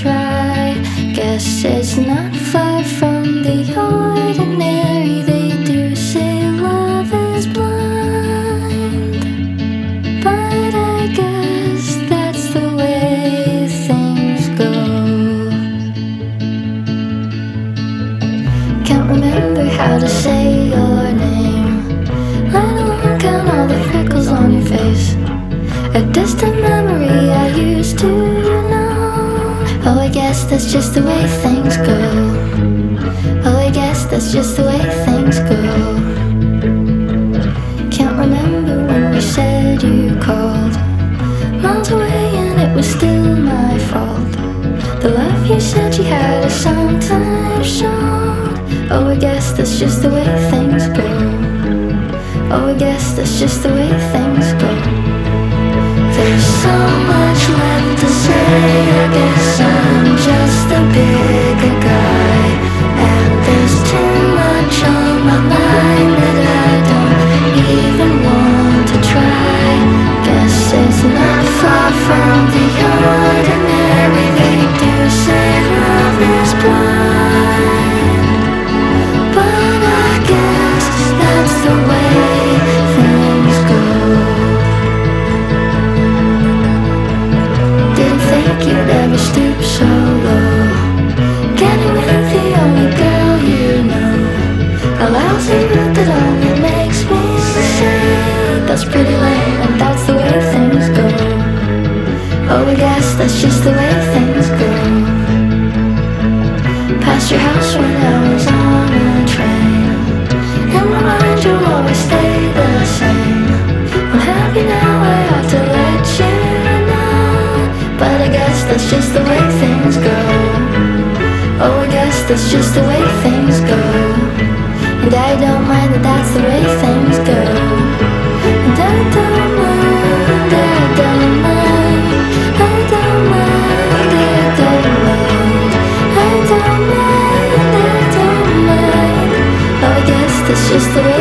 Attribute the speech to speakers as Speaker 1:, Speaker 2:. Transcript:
Speaker 1: try. Guess it's not far from the ordinary. They do say love is blind, but I guess that's the way things go. Can't remember how to say your name. Let alone count all the freckles on your face. A distant memory. Guess that's just the way things go. Oh, I guess that's just the way things go. Can't remember when you said you called. Miles away, and it was still my fault. The love you said you had is sometimes shown. Oh, I guess that's just the way things go. Oh, I guess that's just the way things go. There's so that's pretty lame. That's the way things go. Oh, I guess that's just the way things go. Past your house when that's just the way things go. Oh, I guess that's just the way things go. And I don't mind that that's the way things go. And I don't mind, I don't mind, I don't mind, I don't mind, I don't mind, I don't mind. Oh, I guess that's just the way